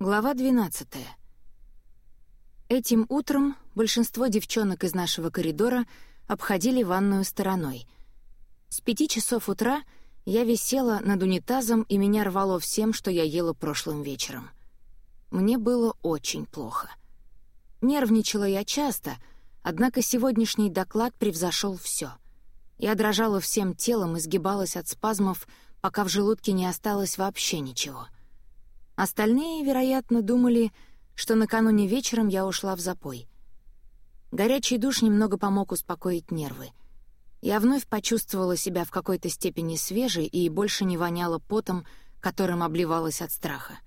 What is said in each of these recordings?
Глава 12. Этим утром большинство девчонок из нашего коридора обходили ванную стороной. С пяти часов утра я висела над унитазом, и меня рвало всем, что я ела прошлым вечером. Мне было очень плохо. Нервничала я часто, однако сегодняшний доклад превзошел все. Я дрожала всем телом и сгибалась от спазмов, пока в желудке не осталось вообще ничего. Остальные, вероятно, думали, что накануне вечером я ушла в запой. Горячий душ немного помог успокоить нервы. Я вновь почувствовала себя в какой-то степени свежей и больше не воняла потом, которым обливалась от страха.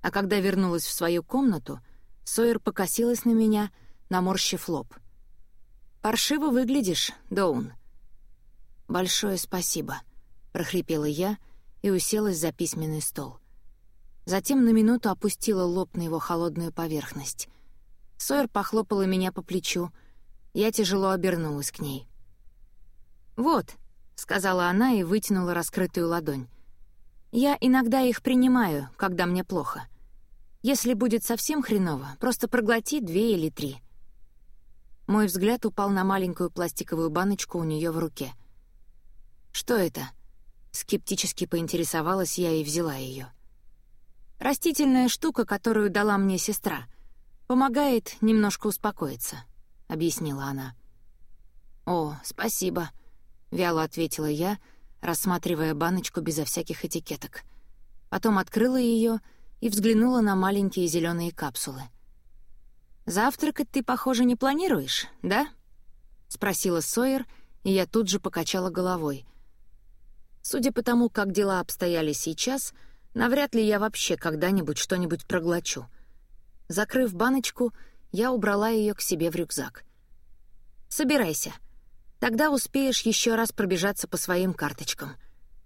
А когда вернулась в свою комнату, Сойер покосилась на меня, наморщив лоб. «Паршиво выглядишь, Доун». «Большое спасибо», — прохрипела я и уселась за письменный стол. Затем на минуту опустила лоб на его холодную поверхность. Сойер похлопала меня по плечу. Я тяжело обернулась к ней. «Вот», — сказала она и вытянула раскрытую ладонь. «Я иногда их принимаю, когда мне плохо. Если будет совсем хреново, просто проглоти две или три». Мой взгляд упал на маленькую пластиковую баночку у нее в руке. «Что это?» Скептически поинтересовалась я и взяла ее. «Растительная штука, которую дала мне сестра. Помогает немножко успокоиться», — объяснила она. «О, спасибо», — вяло ответила я, рассматривая баночку безо всяких этикеток. Потом открыла ее и взглянула на маленькие зеленые капсулы. «Завтракать ты, похоже, не планируешь, да?» — спросила Сойер, и я тут же покачала головой. Судя по тому, как дела обстояли сейчас, навряд ли я вообще когда-нибудь что-нибудь проглочу. Закрыв баночку, я убрала ее к себе в рюкзак. «Собирайся», Тогда успеешь еще раз пробежаться по своим карточкам.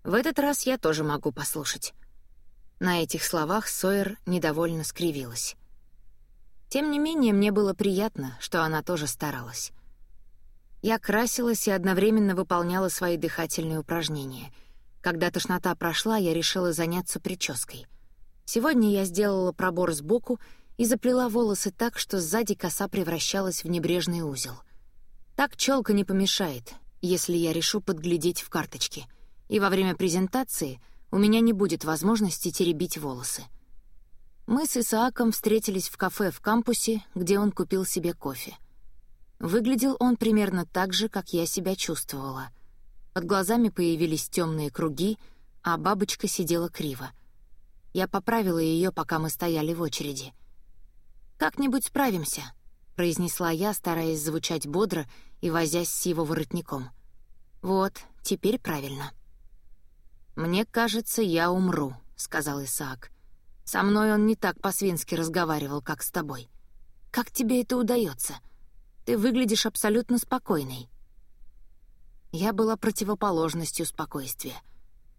В этот раз я тоже могу послушать». На этих словах Сойер недовольно скривилась. Тем не менее, мне было приятно, что она тоже старалась. Я красилась и одновременно выполняла свои дыхательные упражнения. Когда тошнота прошла, я решила заняться прической. Сегодня я сделала пробор сбоку и заплела волосы так, что сзади коса превращалась в небрежный узел — так челка не помешает, если я решу подглядеть в карточке, и во время презентации у меня не будет возможности теребить волосы. Мы с Исааком встретились в кафе в кампусе, где он купил себе кофе. Выглядел он примерно так же, как я себя чувствовала. Под глазами появились темные круги, а бабочка сидела криво. Я поправила ее, пока мы стояли в очереди. «Как-нибудь справимся», — произнесла я, стараясь звучать бодро и возясь с его воротником. «Вот, теперь правильно». «Мне кажется, я умру», — сказал Исаак. «Со мной он не так по-свински разговаривал, как с тобой. Как тебе это удается? Ты выглядишь абсолютно спокойной». Я была противоположностью спокойствия.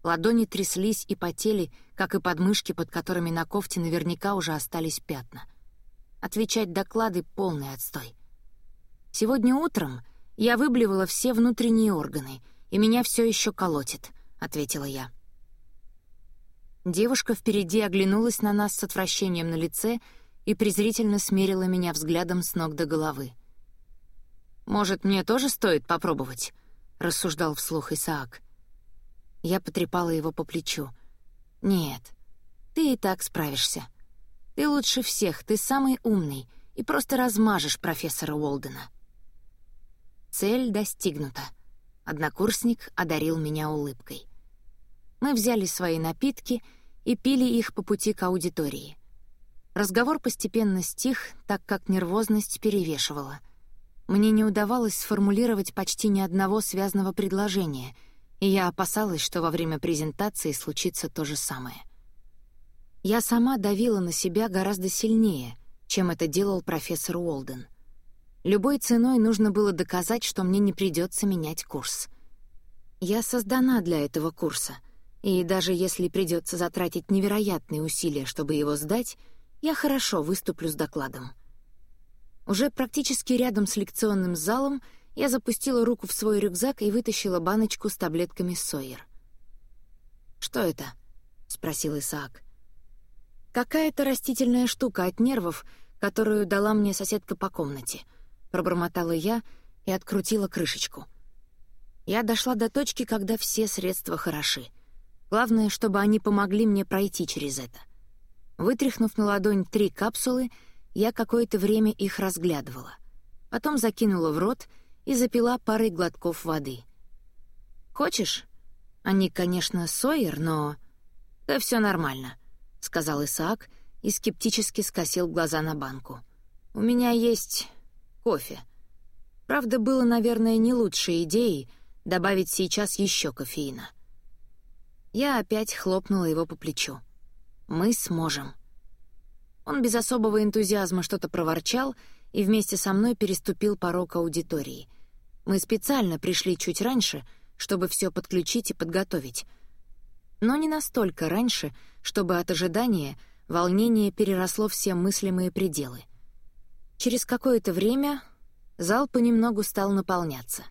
Ладони тряслись и потели, как и подмышки, под которыми на кофте наверняка уже остались пятна. Отвечать доклады — полный отстой. Сегодня утром я выблевала все внутренние органы, и меня все еще колотит, — ответила я. Девушка впереди оглянулась на нас с отвращением на лице и презрительно смерила меня взглядом с ног до головы. «Может, мне тоже стоит попробовать?» — рассуждал вслух Исаак. Я потрепала его по плечу. «Нет, ты и так справишься. Ты лучше всех, ты самый умный, и просто размажешь профессора Уолдена». Цель достигнута. Однокурсник одарил меня улыбкой. Мы взяли свои напитки и пили их по пути к аудитории. Разговор постепенно стих, так как нервозность перевешивала. Мне не удавалось сформулировать почти ни одного связанного предложения, и я опасалась, что во время презентации случится то же самое — я сама давила на себя гораздо сильнее, чем это делал профессор Уолден. Любой ценой нужно было доказать, что мне не придется менять курс. Я создана для этого курса, и даже если придется затратить невероятные усилия, чтобы его сдать, я хорошо выступлю с докладом. Уже практически рядом с лекционным залом я запустила руку в свой рюкзак и вытащила баночку с таблетками Сойер. «Что это?» — спросил Исаак. «Какая-то растительная штука от нервов, которую дала мне соседка по комнате», — пробормотала я и открутила крышечку. Я дошла до точки, когда все средства хороши. Главное, чтобы они помогли мне пройти через это. Вытряхнув на ладонь три капсулы, я какое-то время их разглядывала. Потом закинула в рот и запила парой глотков воды. «Хочешь?» Они, конечно, Сойер, но... «Да все нормально», — сказал Исаак и скептически скосил глаза на банку. «У меня есть кофе. Правда, было, наверное, не лучшей идеей добавить сейчас еще кофеина». Я опять хлопнула его по плечу. «Мы сможем». Он без особого энтузиазма что-то проворчал и вместе со мной переступил порог аудитории. Мы специально пришли чуть раньше — чтобы все подключить и подготовить. Но не настолько раньше, чтобы от ожидания волнение переросло все мыслимые пределы. Через какое-то время зал понемногу стал наполняться.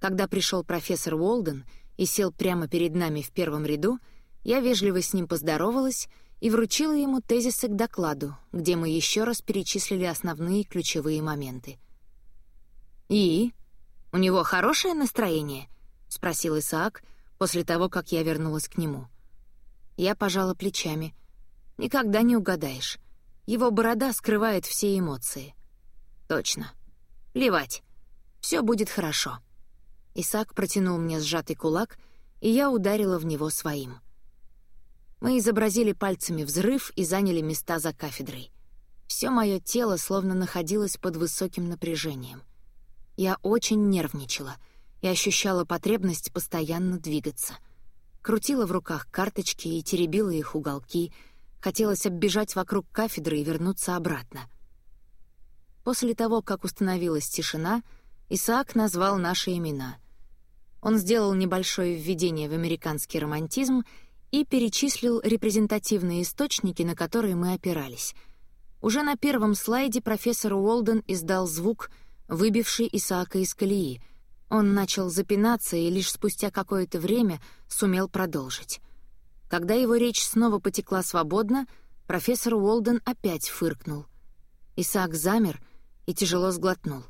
Когда пришел профессор Уолден и сел прямо перед нами в первом ряду, я вежливо с ним поздоровалась и вручила ему тезисы к докладу, где мы еще раз перечислили основные ключевые моменты. «И? У него хорошее настроение?» — спросил Исаак после того, как я вернулась к нему. Я пожала плечами. «Никогда не угадаешь. Его борода скрывает все эмоции». «Точно. Плевать. Все будет хорошо». Исаак протянул мне сжатый кулак, и я ударила в него своим. Мы изобразили пальцами взрыв и заняли места за кафедрой. Все мое тело словно находилось под высоким напряжением. Я очень нервничала — и ощущала потребность постоянно двигаться. Крутила в руках карточки и теребила их уголки, хотелось оббежать вокруг кафедры и вернуться обратно. После того, как установилась тишина, Исаак назвал наши имена. Он сделал небольшое введение в американский романтизм и перечислил репрезентативные источники, на которые мы опирались. Уже на первом слайде профессор Уолден издал звук, выбивший Исаака из колеи — он начал запинаться и лишь спустя какое-то время сумел продолжить. Когда его речь снова потекла свободно, профессор Уолден опять фыркнул. Исаак замер и тяжело сглотнул.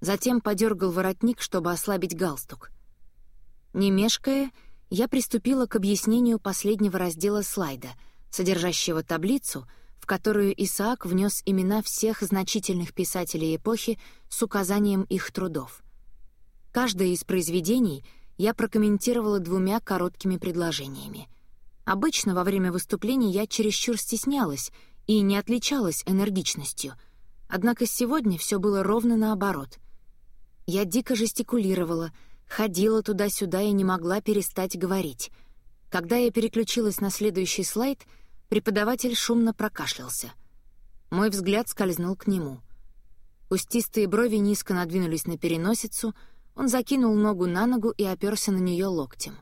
Затем подергал воротник, чтобы ослабить галстук. Не мешкая, я приступила к объяснению последнего раздела слайда, содержащего таблицу, в которую Исаак внес имена всех значительных писателей эпохи с указанием их трудов — Каждое из произведений я прокомментировала двумя короткими предложениями. Обычно во время выступлений я чересчур стеснялась и не отличалась энергичностью, однако сегодня все было ровно наоборот. Я дико жестикулировала, ходила туда-сюда и не могла перестать говорить. Когда я переключилась на следующий слайд, преподаватель шумно прокашлялся. Мой взгляд скользнул к нему. Кустистые брови низко надвинулись на переносицу — он закинул ногу на ногу и оперся на нее локтем.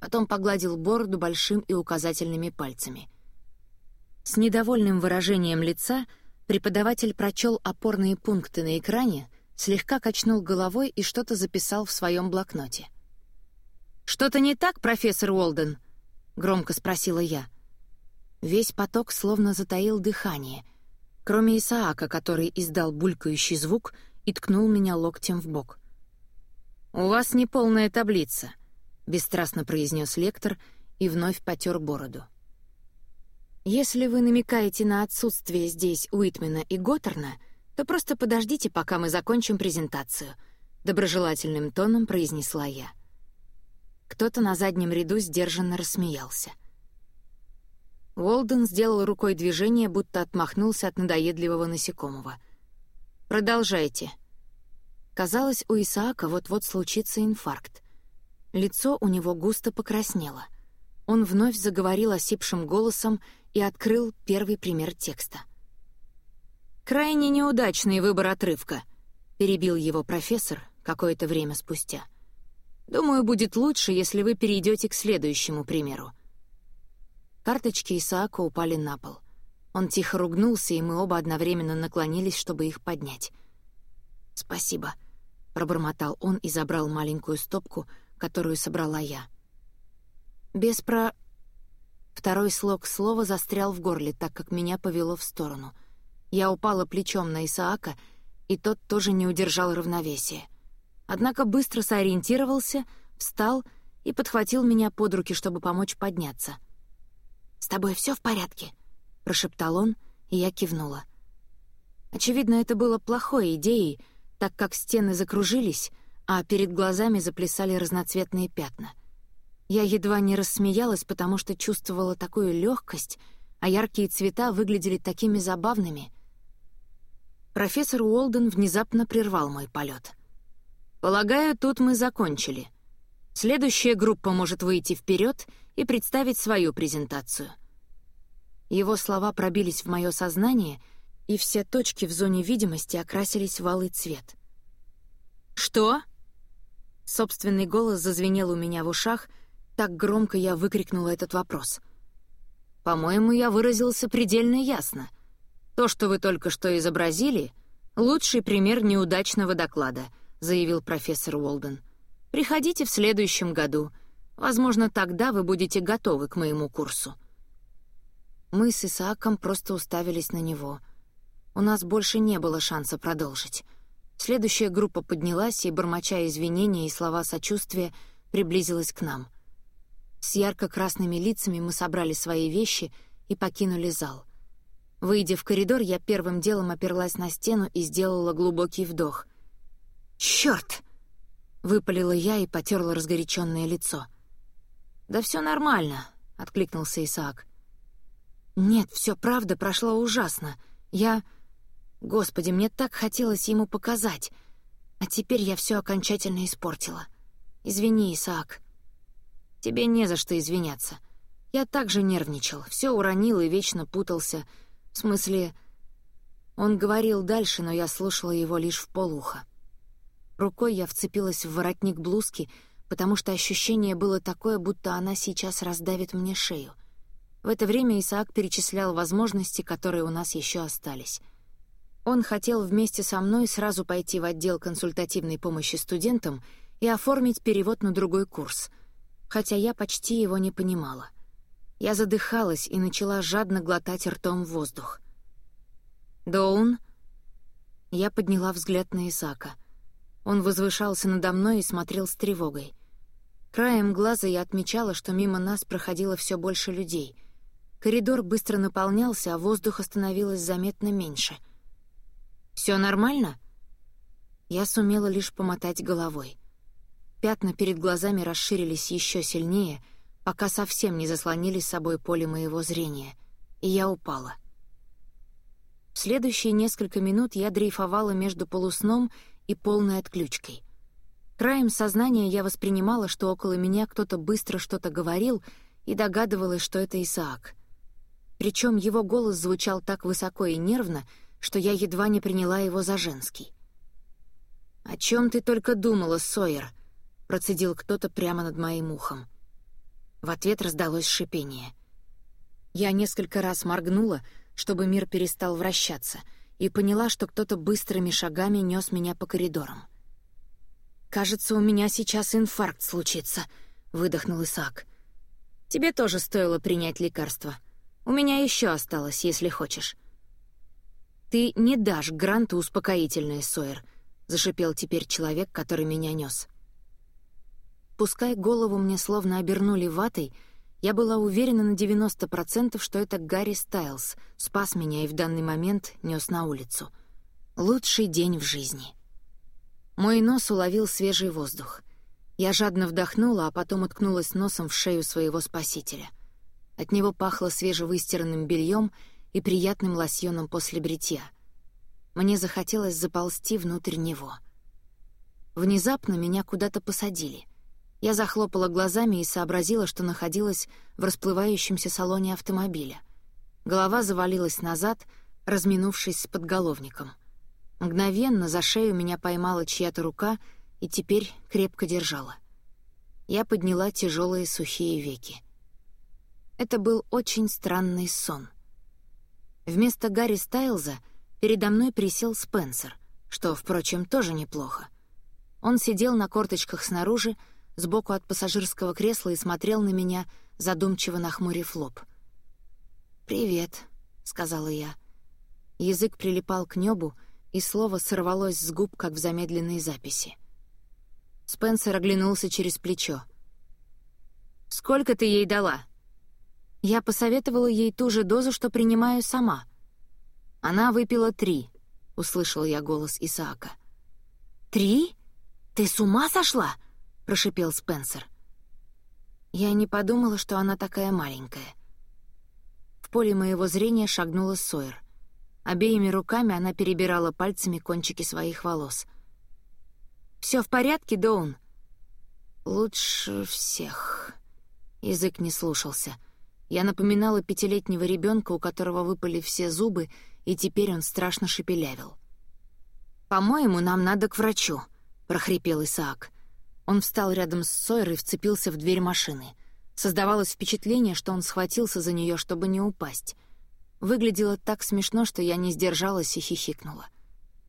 Потом погладил бороду большим и указательными пальцами. С недовольным выражением лица преподаватель прочел опорные пункты на экране, слегка качнул головой и что-то записал в своем блокноте. «Что-то не так, профессор Уолден?» — громко спросила я. Весь поток словно затаил дыхание, кроме Исаака, который издал булькающий звук и ткнул меня локтем в бок — «У вас неполная таблица», — бесстрастно произнес лектор и вновь потер бороду. «Если вы намекаете на отсутствие здесь Уитмена и Готтерна, то просто подождите, пока мы закончим презентацию», — доброжелательным тоном произнесла я. Кто-то на заднем ряду сдержанно рассмеялся. Уолден сделал рукой движение, будто отмахнулся от надоедливого насекомого. «Продолжайте», Казалось, у Исаака вот-вот случится инфаркт. Лицо у него густо покраснело. Он вновь заговорил осипшим голосом и открыл первый пример текста. «Крайне неудачный выбор отрывка», — перебил его профессор какое-то время спустя. «Думаю, будет лучше, если вы перейдете к следующему примеру». Карточки Исаака упали на пол. Он тихо ругнулся, и мы оба одновременно наклонились, чтобы их поднять. «Спасибо», пробормотал он и забрал маленькую стопку, которую собрала я. Без про... Второй слог слова застрял в горле, так как меня повело в сторону. Я упала плечом на Исаака, и тот тоже не удержал равновесия. Однако быстро сориентировался, встал и подхватил меня под руки, чтобы помочь подняться. «С тобой все в порядке?» — прошептал он, и я кивнула. Очевидно, это было плохой идеей, так как стены закружились, а перед глазами заплясали разноцветные пятна. Я едва не рассмеялась, потому что чувствовала такую легкость, а яркие цвета выглядели такими забавными. Профессор Уолден внезапно прервал мой полет. «Полагаю, тут мы закончили. Следующая группа может выйти вперед и представить свою презентацию». Его слова пробились в мое сознание — и все точки в зоне видимости окрасились в алый цвет. «Что?» Собственный голос зазвенел у меня в ушах, так громко я выкрикнула этот вопрос. «По-моему, я выразился предельно ясно. То, что вы только что изобразили, — лучший пример неудачного доклада», — заявил профессор Уолден. «Приходите в следующем году. Возможно, тогда вы будете готовы к моему курсу». Мы с Исааком просто уставились на него — у нас больше не было шанса продолжить. Следующая группа поднялась и, бормоча извинения и слова сочувствия, приблизилась к нам. С ярко-красными лицами мы собрали свои вещи и покинули зал. Выйдя в коридор, я первым делом оперлась на стену и сделала глубокий вдох. «Чёрт!» — выпалила я и потерла разгоряченное лицо. «Да все нормально», — откликнулся Исаак. «Нет, все правда прошло ужасно. Я...» Господи, мне так хотелось ему показать. А теперь я все окончательно испортила. Извини, Исаак. Тебе не за что извиняться. Я также нервничал, все уронил и вечно путался. В смысле... Он говорил дальше, но я слушала его лишь в полуха. Рукой я вцепилась в воротник блузки, потому что ощущение было такое, будто она сейчас раздавит мне шею. В это время Исаак перечислял возможности, которые у нас еще остались — он хотел вместе со мной сразу пойти в отдел консультативной помощи студентам и оформить перевод на другой курс, хотя я почти его не понимала. Я задыхалась и начала жадно глотать ртом воздух. «Доун?» Я подняла взгляд на Исака. Он возвышался надо мной и смотрел с тревогой. Краем глаза я отмечала, что мимо нас проходило все больше людей. Коридор быстро наполнялся, а воздуха становилось заметно меньше — все нормально?» Я сумела лишь помотать головой. Пятна перед глазами расширились еще сильнее, пока совсем не заслонили с собой поле моего зрения, и я упала. В следующие несколько минут я дрейфовала между полусном и полной отключкой. Краем сознания я воспринимала, что около меня кто-то быстро что-то говорил, и догадывалась, что это Исаак. Причем его голос звучал так высоко и нервно, что я едва не приняла его за женский. «О чем ты только думала, Сойер?» — процедил кто-то прямо над моим ухом. В ответ раздалось шипение. Я несколько раз моргнула, чтобы мир перестал вращаться, и поняла, что кто-то быстрыми шагами нес меня по коридорам. «Кажется, у меня сейчас инфаркт случится», — выдохнул Исаак. «Тебе тоже стоило принять лекарство. У меня еще осталось, если хочешь». «Ты не дашь Гранту успокоительное, Сойер», — зашипел теперь человек, который меня нес. Пускай голову мне словно обернули ватой, я была уверена на 90%, что это Гарри Стайлз спас меня и в данный момент нес на улицу. Лучший день в жизни. Мой нос уловил свежий воздух. Я жадно вдохнула, а потом уткнулась носом в шею своего спасителя. От него пахло свежевыстиранным бельем и приятным лосьоном после бритья. Мне захотелось заползти внутрь него. Внезапно меня куда-то посадили. Я захлопала глазами и сообразила, что находилась в расплывающемся салоне автомобиля. Голова завалилась назад, разминувшись с подголовником. Мгновенно за шею меня поймала чья-то рука и теперь крепко держала. Я подняла тяжелые сухие веки. Это был очень странный сон — Вместо Гарри Стайлза передо мной присел Спенсер, что, впрочем, тоже неплохо. Он сидел на корточках снаружи, сбоку от пассажирского кресла и смотрел на меня, задумчиво нахмурив лоб. «Привет», — сказала я. Язык прилипал к небу, и слово сорвалось с губ, как в замедленной записи. Спенсер оглянулся через плечо. «Сколько ты ей дала?» Я посоветовала ей ту же дозу, что принимаю сама. Она выпила три, — услышала я голос Исаака. «Три? Ты с ума сошла?» — прошипел Спенсер. Я не подумала, что она такая маленькая. В поле моего зрения шагнула Сойер. Обеими руками она перебирала пальцами кончики своих волос. «Все в порядке, Доун?» «Лучше всех». Язык не слушался. Я напоминала пятилетнего ребенка, у которого выпали все зубы, и теперь он страшно шепелявил. «По-моему, нам надо к врачу», — прохрипел Исаак. Он встал рядом с Сойер и вцепился в дверь машины. Создавалось впечатление, что он схватился за нее, чтобы не упасть. Выглядело так смешно, что я не сдержалась и хихикнула.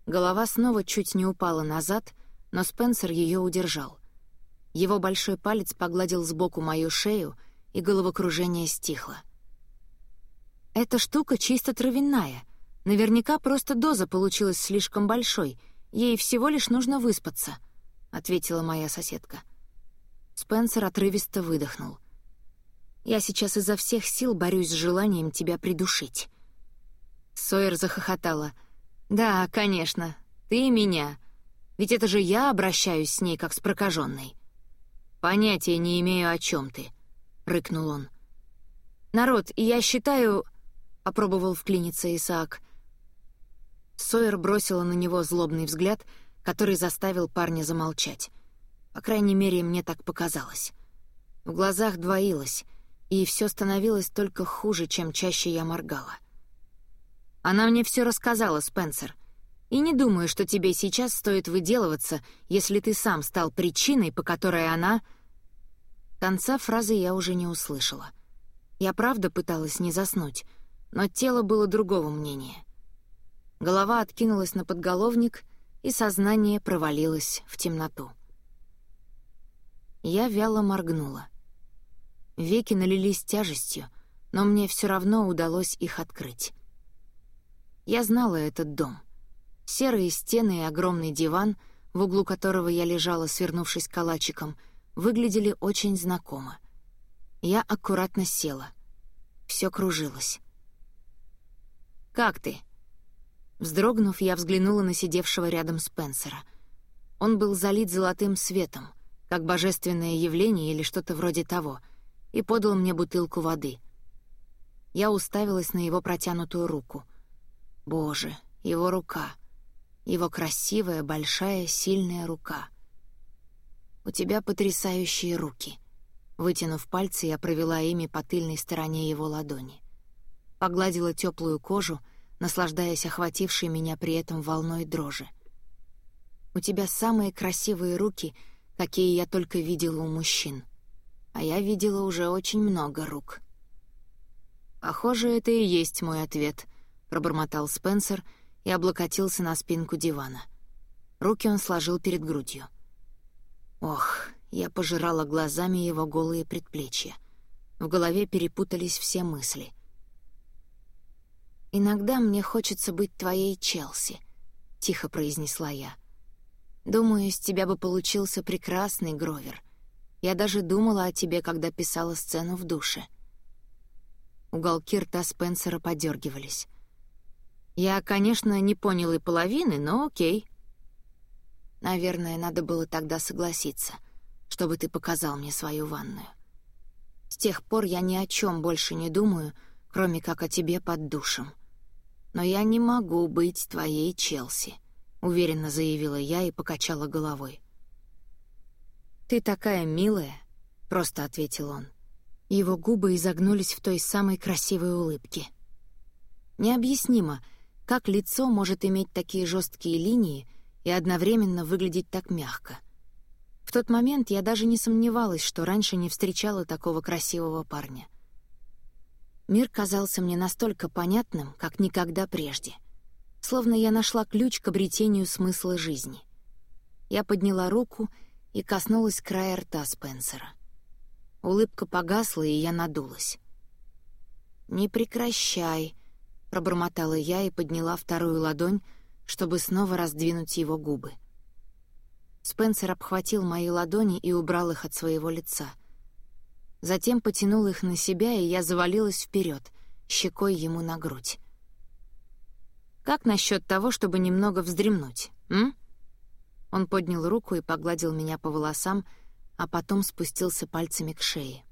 Голова снова чуть не упала назад, но Спенсер ее удержал. Его большой палец погладил сбоку мою шею, и головокружение стихло. «Эта штука чисто травяная», Наверняка просто доза получилась слишком большой. Ей всего лишь нужно выспаться», — ответила моя соседка. Спенсер отрывисто выдохнул. «Я сейчас изо всех сил борюсь с желанием тебя придушить». Сойер захохотала. «Да, конечно, ты и меня. Ведь это же я обращаюсь с ней, как с прокаженной». «Понятия не имею, о чем ты», — рыкнул он. «Народ, я считаю...» — опробовал вклиниться Исаак. Сойер бросила на него злобный взгляд, который заставил парня замолчать. По крайней мере, мне так показалось. В глазах двоилось, и все становилось только хуже, чем чаще я моргала. Она мне все рассказала, Спенсер. И не думаю, что тебе сейчас стоит выделываться, если ты сам стал причиной, по которой она... Конца фразы я уже не услышала. Я правда пыталась не заснуть, но тело было другого мнения. Голова откинулась на подголовник, и сознание провалилось в темноту. Я вяло моргнула. Веки налились тяжестью, но мне все равно удалось их открыть. Я знала этот дом. Серые стены и огромный диван, в углу которого я лежала, свернувшись калачиком, выглядели очень знакомо. Я аккуратно села. Все кружилось. «Как ты?» Вздрогнув, я взглянула на сидевшего рядом Спенсера. Он был залит золотым светом, как божественное явление или что-то вроде того, и подал мне бутылку воды. Я уставилась на его протянутую руку. Боже, его рука. Его красивая, большая, сильная рука. «У тебя потрясающие руки». Вытянув пальцы, я провела ими по тыльной стороне его ладони. Погладила теплую кожу — наслаждаясь охватившей меня при этом волной дрожи. «У тебя самые красивые руки, какие я только видела у мужчин. А я видела уже очень много рук». «Похоже, это и есть мой ответ», — пробормотал Спенсер и облокотился на спинку дивана. Руки он сложил перед грудью. Ох, я пожирала глазами его голые предплечья. В голове перепутались все мысли — «Иногда мне хочется быть твоей Челси», — тихо произнесла я. «Думаю, из тебя бы получился прекрасный Гровер. Я даже думала о тебе, когда писала сцену в душе». Уголки рта Спенсера подергивались. «Я, конечно, не понял и половины, но окей». «Наверное, надо было тогда согласиться, чтобы ты показал мне свою ванную. С тех пор я ни о чем больше не думаю, кроме как о тебе под душем но я не могу быть твоей Челси», — уверенно заявила я и покачала головой. «Ты такая милая», — просто ответил он. Его губы изогнулись в той самой красивой улыбке. Необъяснимо, как лицо может иметь такие жесткие линии и одновременно выглядеть так мягко. В тот момент я даже не сомневалась, что раньше не встречала такого красивого парня — Мир казался мне настолько понятным, как никогда прежде. Словно я нашла ключ к обретению смысла жизни. Я подняла руку и коснулась края рта Спенсера. Улыбка погасла, и я надулась. «Не прекращай», — пробормотала я и подняла вторую ладонь, чтобы снова раздвинуть его губы. Спенсер обхватил мои ладони и убрал их от своего лица. Затем потянул их на себя, и я завалилась вперед, щекой ему на грудь. «Как насчет того, чтобы немного вздремнуть, м?» Он поднял руку и погладил меня по волосам, а потом спустился пальцами к шее.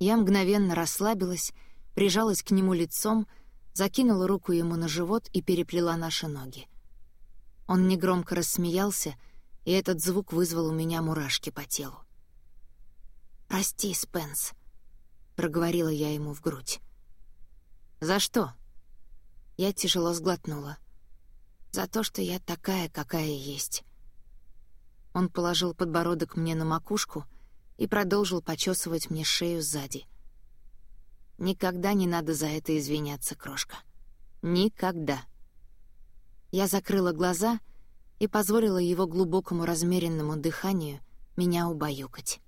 Я мгновенно расслабилась, прижалась к нему лицом, закинула руку ему на живот и переплела наши ноги. Он негромко рассмеялся, и этот звук вызвал у меня мурашки по телу. «Прости, Спенс», — проговорила я ему в грудь. «За что?» Я тяжело сглотнула. «За то, что я такая, какая есть». Он положил подбородок мне на макушку и продолжил почесывать мне шею сзади. «Никогда не надо за это извиняться, крошка. Никогда». Я закрыла глаза и позволила его глубокому размеренному дыханию меня убаюкать.